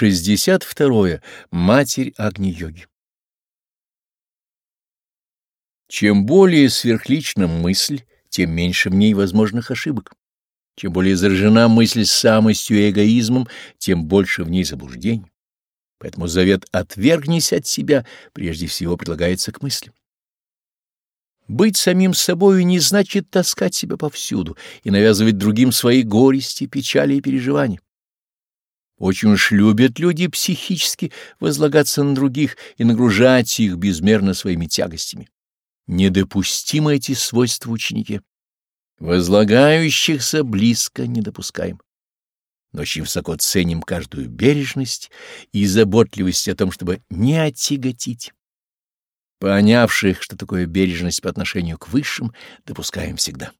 62. Матерь Агни-йоги Чем более сверхлична мысль, тем меньше в ней возможных ошибок. Чем более заражена мысль самостью и эгоизмом, тем больше в ней заблуждений. Поэтому завет «отвергнись от себя» прежде всего предлагается к мысли. Быть самим собою не значит таскать себя повсюду и навязывать другим свои горести, печали и переживания. Очень уж любят люди психически возлагаться на других и нагружать их безмерно своими тягостями. Недопустимы эти свойства ученики. Возлагающихся близко не допускаем. Но очень высоко ценим каждую бережность и заботливость о том, чтобы не отяготить. Понявших, что такое бережность по отношению к высшим, допускаем всегда.